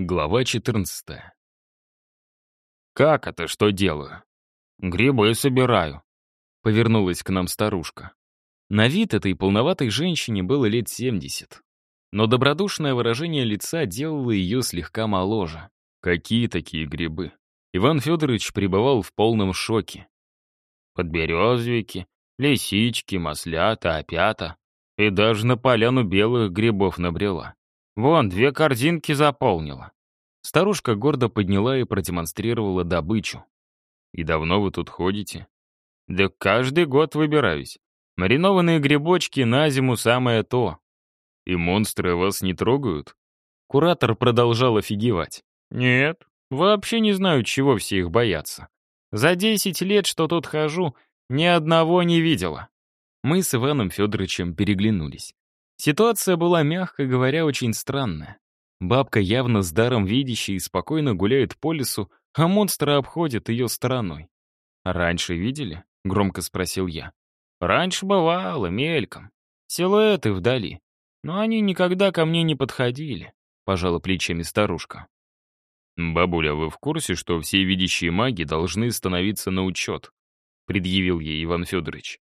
Глава 14. «Как это что делаю?» «Грибы собираю», — повернулась к нам старушка. На вид этой полноватой женщине было лет 70. Но добродушное выражение лица делало ее слегка моложе. Какие такие грибы? Иван Федорович пребывал в полном шоке. Подберезовики, лисички, маслята, опята. И даже на поляну белых грибов набрела. Вон, две корзинки заполнила. Старушка гордо подняла и продемонстрировала добычу. «И давно вы тут ходите?» «Да каждый год выбираюсь. Маринованные грибочки на зиму самое то». «И монстры вас не трогают?» Куратор продолжал офигевать. «Нет, вообще не знаю, чего все их боятся. За десять лет, что тут хожу, ни одного не видела». Мы с Иваном Федоровичем переглянулись. Ситуация была, мягко говоря, очень странная. Бабка явно с даром видящей спокойно гуляет по лесу, а монстры обходят ее стороной. «Раньше видели?» — громко спросил я. «Раньше бывало, мельком. Силуэты вдали. Но они никогда ко мне не подходили», — пожала плечами старушка. «Бабуля, вы в курсе, что все видящие маги должны становиться на учет?» — предъявил ей Иван Федорович.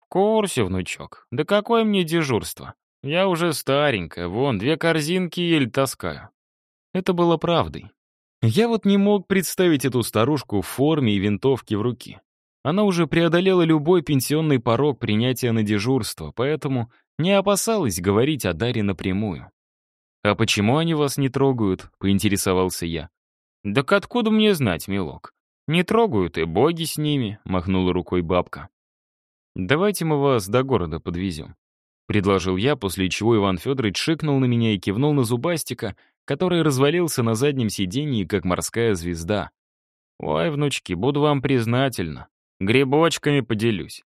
«В курсе, внучок. Да какое мне дежурство? Я уже старенькая, вон, две корзинки еле таскаю. Это было правдой. Я вот не мог представить эту старушку в форме и винтовке в руки. Она уже преодолела любой пенсионный порог принятия на дежурство, поэтому не опасалась говорить о Даре напрямую. «А почему они вас не трогают?» — поинтересовался я. «Так откуда мне знать, милок? Не трогают, и боги с ними», — махнула рукой бабка. «Давайте мы вас до города подвезем. — предложил я, после чего Иван Федорович шикнул на меня и кивнул на Зубастика, который развалился на заднем сиденье, как морская звезда. «Ой, внучки, буду вам признательна. Грибочками поделюсь».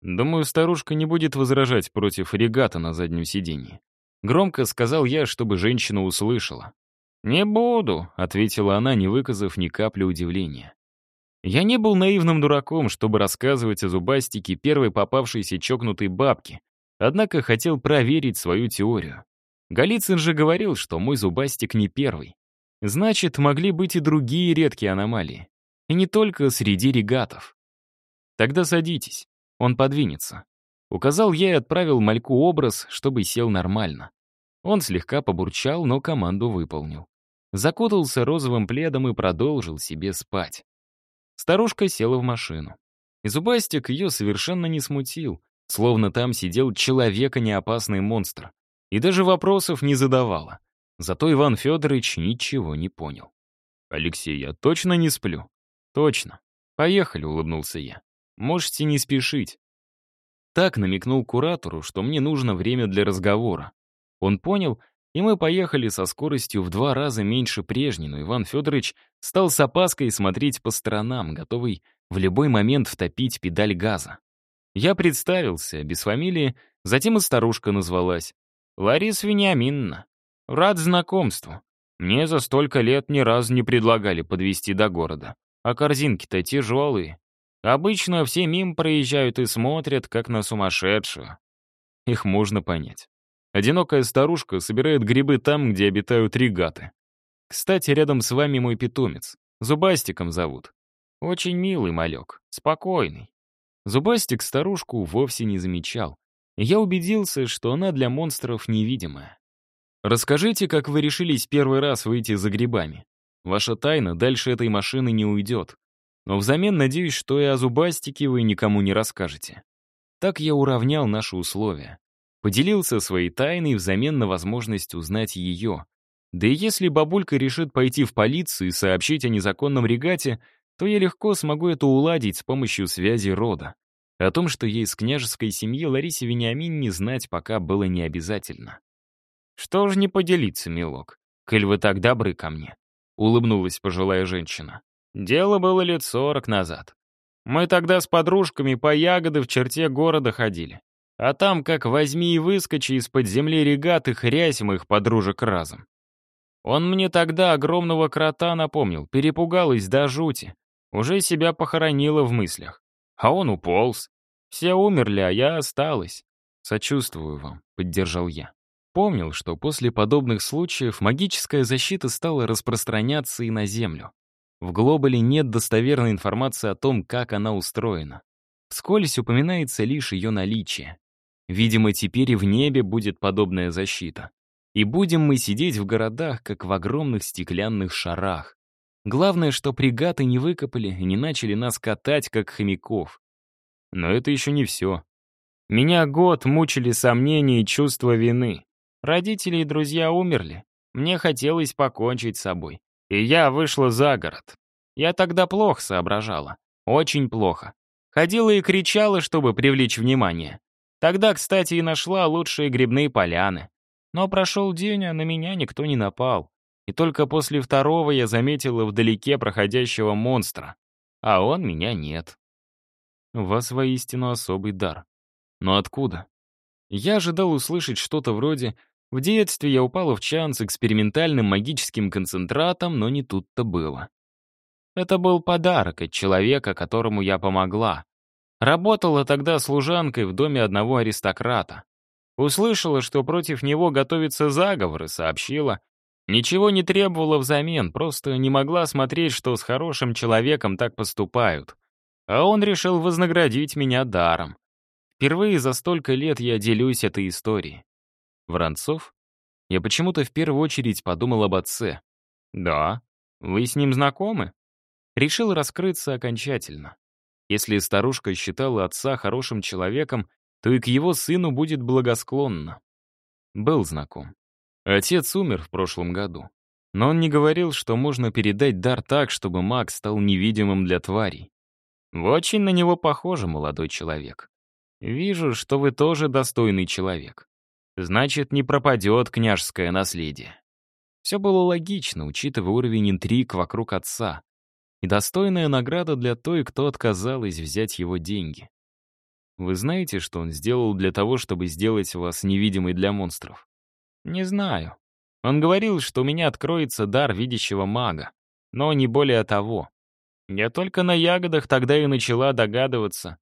Думаю, старушка не будет возражать против регата на заднем сиденье. Громко сказал я, чтобы женщина услышала. «Не буду», — ответила она, не выказав ни капли удивления. Я не был наивным дураком, чтобы рассказывать о зубастике первой попавшейся чокнутой бабке, Однако хотел проверить свою теорию. Голицын же говорил, что мой зубастик не первый. Значит, могли быть и другие редкие аномалии. И не только среди регатов. Тогда садитесь, он подвинется. Указал я и отправил мальку образ, чтобы сел нормально. Он слегка побурчал, но команду выполнил. Закутался розовым пледом и продолжил себе спать. Старушка села в машину. И зубастик ее совершенно не смутил, Словно там сидел человека неопасный монстр. И даже вопросов не задавала. Зато Иван Федорович ничего не понял. «Алексей, я точно не сплю?» «Точно. Поехали», — улыбнулся я. «Можете не спешить». Так намекнул куратору, что мне нужно время для разговора. Он понял, и мы поехали со скоростью в два раза меньше прежней, но Иван Федорович стал с опаской смотреть по сторонам, готовый в любой момент втопить педаль газа. Я представился, без фамилии, затем и старушка назвалась. Лариса Вениаминовна. Рад знакомству. Мне за столько лет ни разу не предлагали подвести до города. А корзинки-то тяжелые. Обычно все мимо проезжают и смотрят, как на сумасшедшую. Их можно понять. Одинокая старушка собирает грибы там, где обитают регаты. Кстати, рядом с вами мой питомец. Зубастиком зовут. Очень милый малек, спокойный. Зубастик старушку вовсе не замечал. Я убедился, что она для монстров невидимая. «Расскажите, как вы решились первый раз выйти за грибами. Ваша тайна дальше этой машины не уйдет. Но взамен надеюсь, что и о зубастике вы никому не расскажете». Так я уравнял наши условия. Поделился своей тайной взамен на возможность узнать ее. Да и если бабулька решит пойти в полицию и сообщить о незаконном регате, то я легко смогу это уладить с помощью связи рода. О том, что ей из княжеской семьи Ларисе Вениамин не знать пока было не обязательно. «Что ж не поделиться, милок, коль вы так добры ко мне?» — улыбнулась пожилая женщина. «Дело было лет сорок назад. Мы тогда с подружками по ягоды в черте города ходили. А там, как возьми и выскочи из-под земли регаты, хрясь моих подружек разом. Он мне тогда огромного крота напомнил, перепугалась до жути. Уже себя похоронила в мыслях. А он уполз. Все умерли, а я осталась. Сочувствую вам, поддержал я. Помнил, что после подобных случаев магическая защита стала распространяться и на Землю. В глобале нет достоверной информации о том, как она устроена. Вскользь упоминается лишь ее наличие. Видимо, теперь и в небе будет подобная защита. И будем мы сидеть в городах, как в огромных стеклянных шарах. Главное, что пригаты не выкопали и не начали нас катать, как хомяков. Но это еще не все. Меня год мучили сомнения и чувство вины. Родители и друзья умерли. Мне хотелось покончить с собой. И я вышла за город. Я тогда плохо соображала. Очень плохо. Ходила и кричала, чтобы привлечь внимание. Тогда, кстати, и нашла лучшие грибные поляны. Но прошел день, а на меня никто не напал. И только после второго я заметила вдалеке проходящего монстра. А он меня нет. У вас воистину особый дар. Но откуда? Я ожидал услышать что-то вроде «В детстве я упала в чан с экспериментальным магическим концентратом, но не тут-то было». Это был подарок от человека, которому я помогла. Работала тогда служанкой в доме одного аристократа. Услышала, что против него готовится заговор, и сообщила. Ничего не требовала взамен, просто не могла смотреть, что с хорошим человеком так поступают. А он решил вознаградить меня даром. Впервые за столько лет я делюсь этой историей. Воронцов? Я почему-то в первую очередь подумал об отце. Да, вы с ним знакомы? Решил раскрыться окончательно. Если старушка считала отца хорошим человеком, то и к его сыну будет благосклонно. Был знаком. Отец умер в прошлом году. Но он не говорил, что можно передать дар так, чтобы маг стал невидимым для тварей. Вы очень на него похожи, молодой человек. Вижу, что вы тоже достойный человек. Значит, не пропадет княжеское наследие. Все было логично, учитывая уровень интриг вокруг отца и достойная награда для той, кто отказалась взять его деньги. Вы знаете, что он сделал для того, чтобы сделать вас невидимой для монстров? Не знаю. Он говорил, что у меня откроется дар видящего мага, но не более того. Я только на ягодах тогда и начала догадываться.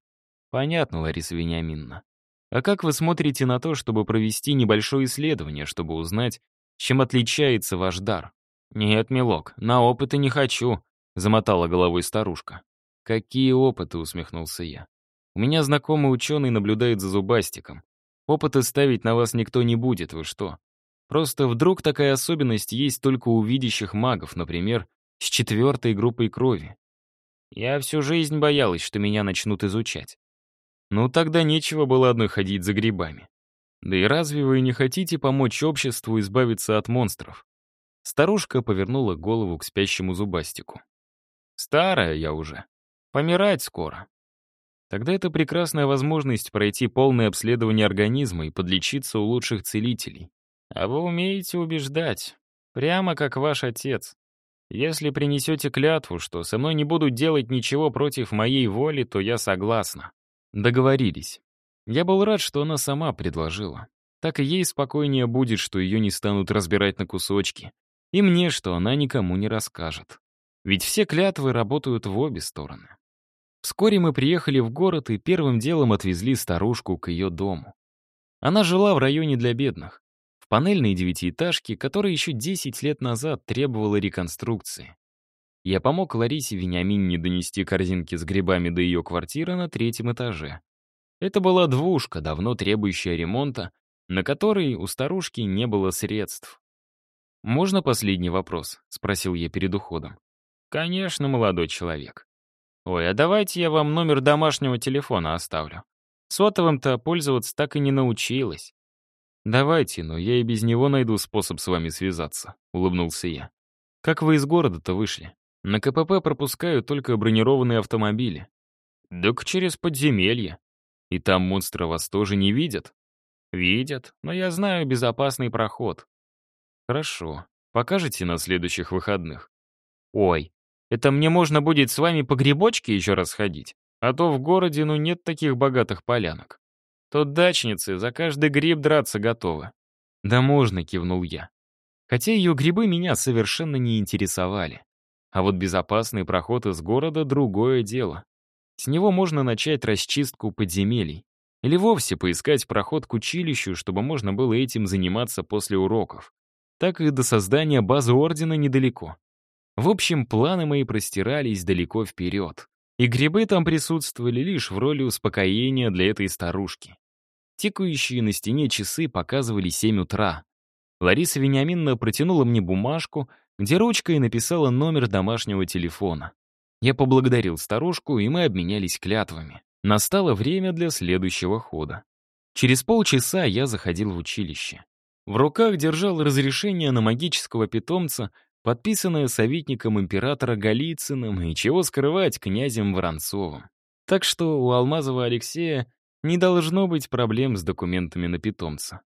Понятно, Лариса Вениаминовна. А как вы смотрите на то, чтобы провести небольшое исследование, чтобы узнать, чем отличается ваш дар? Нет, милок, на опыты не хочу. Замотала головой старушка. «Какие опыты?» — усмехнулся я. «У меня знакомый ученый наблюдает за зубастиком. Опыты ставить на вас никто не будет, вы что? Просто вдруг такая особенность есть только у видящих магов, например, с четвертой группой крови. Я всю жизнь боялась, что меня начнут изучать. Ну, тогда нечего было одной ходить за грибами. Да и разве вы не хотите помочь обществу избавиться от монстров? Старушка повернула голову к спящему зубастику. Старая я уже. Помирать скоро. Тогда это прекрасная возможность пройти полное обследование организма и подлечиться у лучших целителей. А вы умеете убеждать. Прямо как ваш отец. Если принесете клятву, что со мной не будут делать ничего против моей воли, то я согласна. Договорились. Я был рад, что она сама предложила. Так и ей спокойнее будет, что ее не станут разбирать на кусочки. И мне, что она никому не расскажет. Ведь все клятвы работают в обе стороны. Вскоре мы приехали в город и первым делом отвезли старушку к ее дому. Она жила в районе для бедных, в панельной девятиэтажке, которая еще 10 лет назад требовала реконструкции. Я помог Ларисе Вениамине донести корзинки с грибами до ее квартиры на третьем этаже. Это была двушка, давно требующая ремонта, на которой у старушки не было средств. «Можно последний вопрос?» — спросил я перед уходом. «Конечно, молодой человек. Ой, а давайте я вам номер домашнего телефона оставлю. Сотовым-то пользоваться так и не научилась». «Давайте, но я и без него найду способ с вами связаться», — улыбнулся я. «Как вы из города-то вышли? На КПП пропускают только бронированные автомобили». «Так через подземелье. И там монстры вас тоже не видят?» «Видят, но я знаю безопасный проход». «Хорошо. Покажете на следующих выходных?» «Ой, это мне можно будет с вами по грибочке еще раз ходить, а то в городе ну нет таких богатых полянок. Тут дачницы за каждый гриб драться готовы. Да можно, кивнул я. Хотя ее грибы меня совершенно не интересовали. А вот безопасный проход из города — другое дело. С него можно начать расчистку подземелий. Или вовсе поискать проход к училищу, чтобы можно было этим заниматься после уроков. Так и до создания базы Ордена недалеко. В общем, планы мои простирались далеко вперед. И грибы там присутствовали лишь в роли успокоения для этой старушки. Тикающие на стене часы показывали 7 утра. Лариса Вениаминовна протянула мне бумажку, где ручкой написала номер домашнего телефона. Я поблагодарил старушку, и мы обменялись клятвами. Настало время для следующего хода. Через полчаса я заходил в училище. В руках держал разрешение на магического питомца, подписанное советником императора Голицыным и, чего скрывать, князем Воронцовым. Так что у Алмазова Алексея не должно быть проблем с документами на питомца.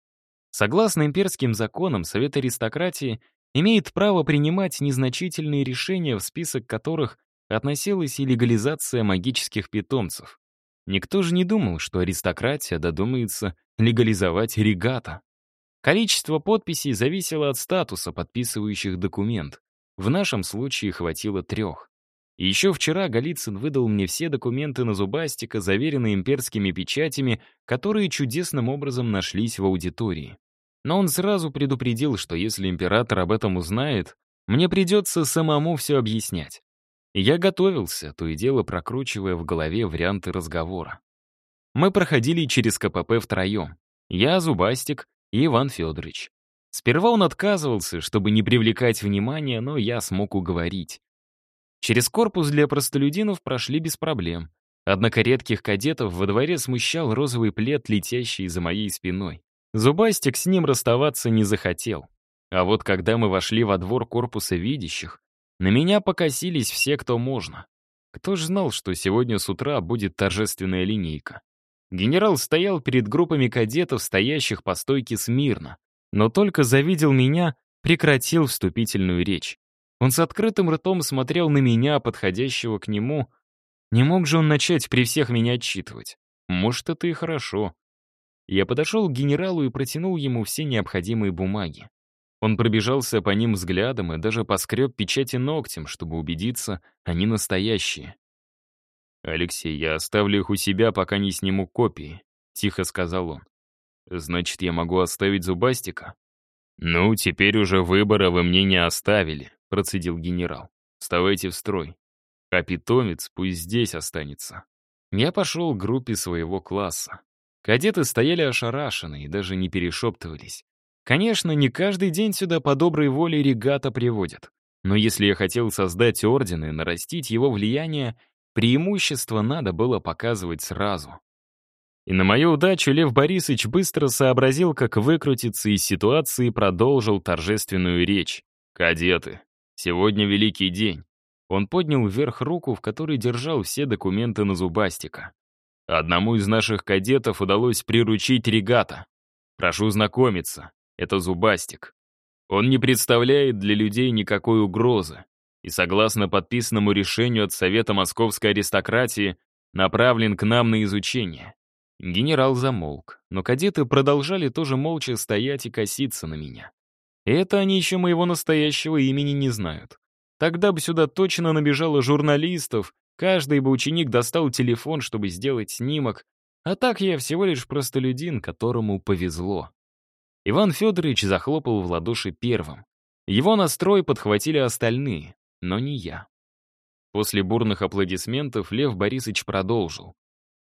Согласно имперским законам, Совет аристократии имеет право принимать незначительные решения, в список которых относилась и легализация магических питомцев. Никто же не думал, что аристократия додумается легализовать регата. Количество подписей зависело от статуса подписывающих документ. В нашем случае хватило трех. Еще вчера Голицын выдал мне все документы на Зубастика, заверенные имперскими печатями, которые чудесным образом нашлись в аудитории. Но он сразу предупредил, что если император об этом узнает, мне придется самому все объяснять. Я готовился, то и дело прокручивая в голове варианты разговора. Мы проходили через КПП втроем. Я, Зубастик и Иван Федорович. Сперва он отказывался, чтобы не привлекать внимания, но я смог уговорить. Через корпус для простолюдинов прошли без проблем. Однако редких кадетов во дворе смущал розовый плед, летящий за моей спиной. Зубастик с ним расставаться не захотел. А вот когда мы вошли во двор корпуса видящих, на меня покосились все, кто можно. Кто ж знал, что сегодня с утра будет торжественная линейка? Генерал стоял перед группами кадетов, стоящих по стойке смирно, но только завидел меня, прекратил вступительную речь. Он с открытым ртом смотрел на меня, подходящего к нему. Не мог же он начать при всех меня отчитывать. Может, это и хорошо. Я подошел к генералу и протянул ему все необходимые бумаги. Он пробежался по ним взглядом и даже поскреб печати ногтем, чтобы убедиться, они настоящие. «Алексей, я оставлю их у себя, пока не сниму копии», — тихо сказал он. «Значит, я могу оставить зубастика?» «Ну, теперь уже выбора вы мне не оставили», — процедил генерал. «Вставайте в строй. А питомец пусть здесь останется». Я пошел к группе своего класса. Кадеты стояли ошарашенные и даже не перешептывались. Конечно, не каждый день сюда по доброй воле регата приводят. Но если я хотел создать орден и нарастить его влияние, преимущество надо было показывать сразу. И на мою удачу Лев Борисович быстро сообразил, как выкрутиться из ситуации и продолжил торжественную речь. «Кадеты, сегодня великий день». Он поднял вверх руку, в которой держал все документы на зубастика. Одному из наших кадетов удалось приручить регата. Прошу знакомиться, это зубастик. Он не представляет для людей никакой угрозы и, согласно подписанному решению от Совета Московской аристократии, направлен к нам на изучение. Генерал замолк, но кадеты продолжали тоже молча стоять и коситься на меня. И это они еще моего настоящего имени не знают. Тогда бы сюда точно набежало журналистов, каждый бы ученик достал телефон, чтобы сделать снимок, а так я всего лишь простолюдин, которому повезло. Иван Федорович захлопал в ладоши первым. Его настрой подхватили остальные, но не я. После бурных аплодисментов Лев Борисович продолжил.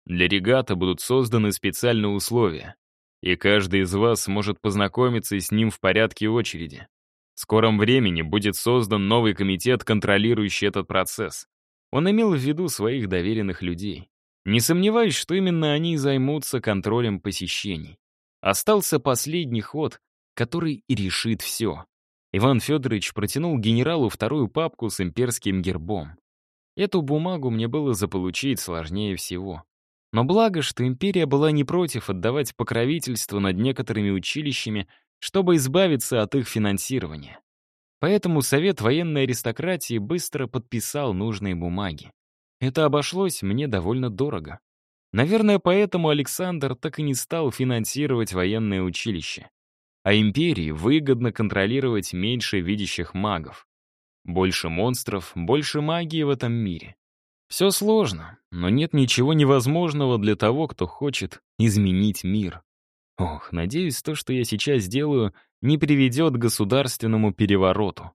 Для регата будут созданы специальные условия, и каждый из вас сможет познакомиться с ним в порядке очереди. В скором времени будет создан новый комитет, контролирующий этот процесс. Он имел в виду своих доверенных людей. Не сомневаюсь, что именно они займутся контролем посещений. Остался последний ход, который и решит все. Иван Федорович протянул генералу вторую папку с имперским гербом. Эту бумагу мне было заполучить сложнее всего. Но благо, что империя была не против отдавать покровительство над некоторыми училищами, чтобы избавиться от их финансирования. Поэтому Совет военной аристократии быстро подписал нужные бумаги. Это обошлось мне довольно дорого. Наверное, поэтому Александр так и не стал финансировать военное училище. А империи выгодно контролировать меньше видящих магов. Больше монстров, больше магии в этом мире. Все сложно, но нет ничего невозможного для того, кто хочет изменить мир. Ох, надеюсь, то, что я сейчас сделаю, не приведет к государственному перевороту.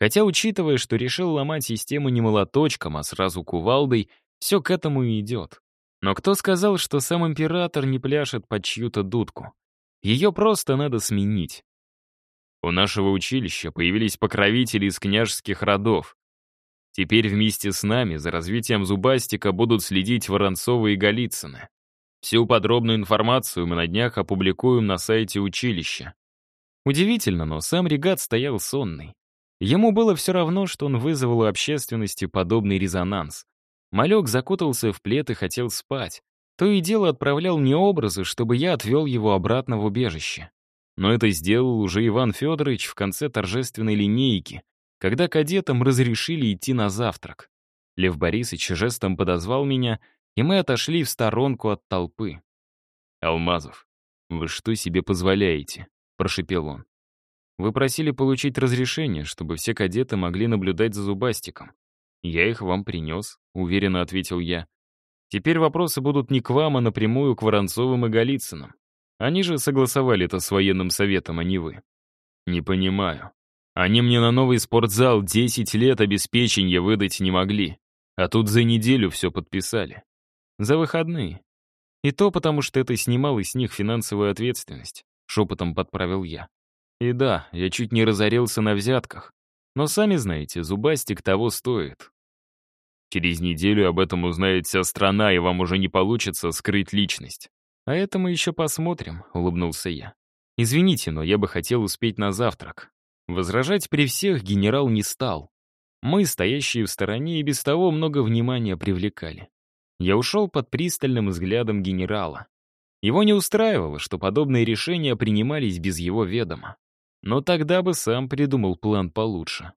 Хотя, учитывая, что решил ломать систему не молоточком, а сразу кувалдой, все к этому и идет. Но кто сказал, что сам император не пляшет под чью-то дудку? Ее просто надо сменить. У нашего училища появились покровители из княжеских родов. Теперь вместе с нами за развитием зубастика будут следить Воронцовы и Голицыны. Всю подробную информацию мы на днях опубликуем на сайте училища. Удивительно, но сам регат стоял сонный. Ему было все равно, что он вызвал у общественности подобный резонанс. Малек закутался в плед и хотел спать. То и дело отправлял мне образы, чтобы я отвел его обратно в убежище. Но это сделал уже Иван Федорович в конце торжественной линейки, когда кадетам разрешили идти на завтрак. Лев Борисович жестом подозвал меня, и мы отошли в сторонку от толпы. «Алмазов, вы что себе позволяете?» — прошепел он. «Вы просили получить разрешение, чтобы все кадеты могли наблюдать за зубастиком. «Я их вам принес», — уверенно ответил я. «Теперь вопросы будут не к вам, а напрямую к Воронцовым и Голицыным. Они же согласовали это с военным советом, а не вы». «Не понимаю. Они мне на новый спортзал 10 лет обеспечения выдать не могли, а тут за неделю все подписали. За выходные. И то потому, что это снимало с них финансовую ответственность», — шепотом подправил я. «И да, я чуть не разорился на взятках, но сами знаете, зубастик того стоит. Через неделю об этом узнает вся страна, и вам уже не получится скрыть личность. А это мы еще посмотрим, улыбнулся я. Извините, но я бы хотел успеть на завтрак. Возражать при всех генерал не стал. Мы, стоящие в стороне, и без того много внимания привлекали. Я ушел под пристальным взглядом генерала. Его не устраивало, что подобные решения принимались без его ведома. Но тогда бы сам придумал план получше.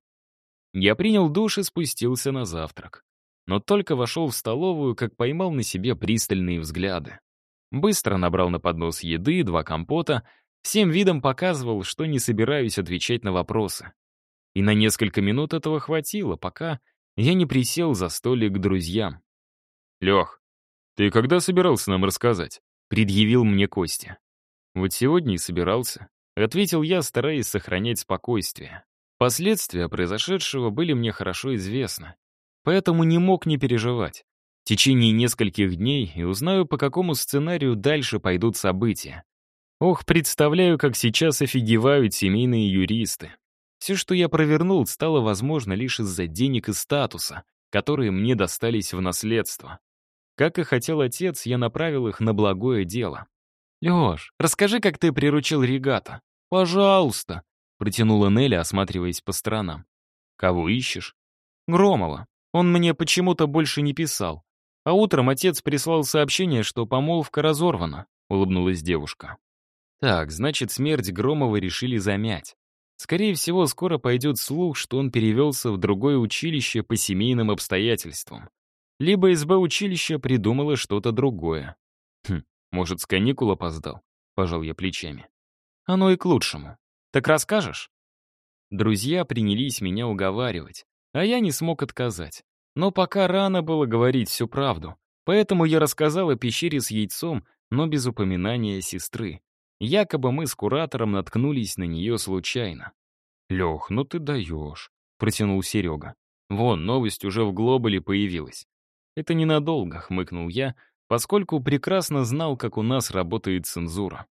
Я принял душ и спустился на завтрак. Но только вошел в столовую, как поймал на себе пристальные взгляды. Быстро набрал на поднос еды, два компота, всем видом показывал, что не собираюсь отвечать на вопросы. И на несколько минут этого хватило, пока я не присел за столик к друзьям. «Лех, ты когда собирался нам рассказать?» — предъявил мне Костя. «Вот сегодня и собирался. Ответил я, стараясь сохранять спокойствие. Последствия произошедшего были мне хорошо известны, поэтому не мог не переживать. В течение нескольких дней и узнаю, по какому сценарию дальше пойдут события. Ох, представляю, как сейчас офигевают семейные юристы. Все, что я провернул, стало возможно лишь из-за денег и статуса, которые мне достались в наследство. Как и хотел отец, я направил их на благое дело. «Лёш, расскажи, как ты приручил регата». «Пожалуйста», — протянула Нелли, осматриваясь по сторонам. «Кого ищешь?» «Громова. Он мне почему-то больше не писал. А утром отец прислал сообщение, что помолвка разорвана», — улыбнулась девушка. «Так, значит, смерть Громова решили замять. Скорее всего, скоро пойдет слух, что он перевелся в другое училище по семейным обстоятельствам. Либо СБ училища придумало что-то другое. Хм, может, с каникул опоздал? Пожал я плечами. Оно и к лучшему. Так расскажешь? Друзья принялись меня уговаривать, а я не смог отказать. Но пока рано было говорить всю правду, поэтому я рассказал о пещере с яйцом, но без упоминания сестры. Якобы мы с куратором наткнулись на нее случайно. «Лех, ну ты даешь», — протянул Серега. «Вон, новость уже в Глобале появилась». «Это ненадолго», — хмыкнул я, поскольку прекрасно знал, как у нас работает цензура.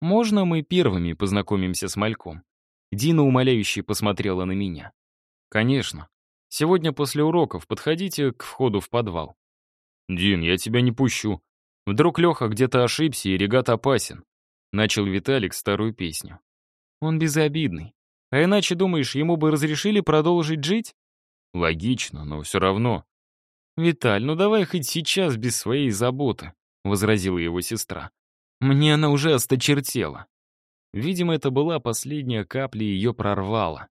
«Можно мы первыми познакомимся с Мальком?» Дина умоляюще посмотрела на меня. «Конечно. Сегодня после уроков подходите к входу в подвал». «Дин, я тебя не пущу. Вдруг Леха где-то ошибся, и регат опасен», — начал Виталик старую песню. «Он безобидный. А иначе, думаешь, ему бы разрешили продолжить жить?» «Логично, но все равно. «Виталь, ну давай хоть сейчас без своей заботы», — возразила его сестра. «Мне она уже осточертела». Видимо, это была последняя капля, и ее прорвала.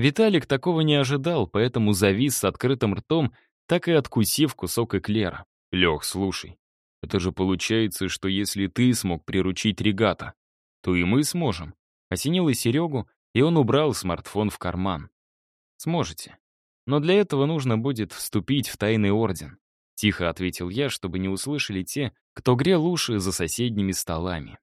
Виталик такого не ожидал, поэтому завис с открытым ртом, так и откусив кусок эклера. «Лех, слушай, это же получается, что если ты смог приручить регата, то и мы сможем». Осенило Серегу, и он убрал смартфон в карман. «Сможете. Но для этого нужно будет вступить в тайный орден. Тихо ответил я, чтобы не услышали те, кто грел уши за соседними столами.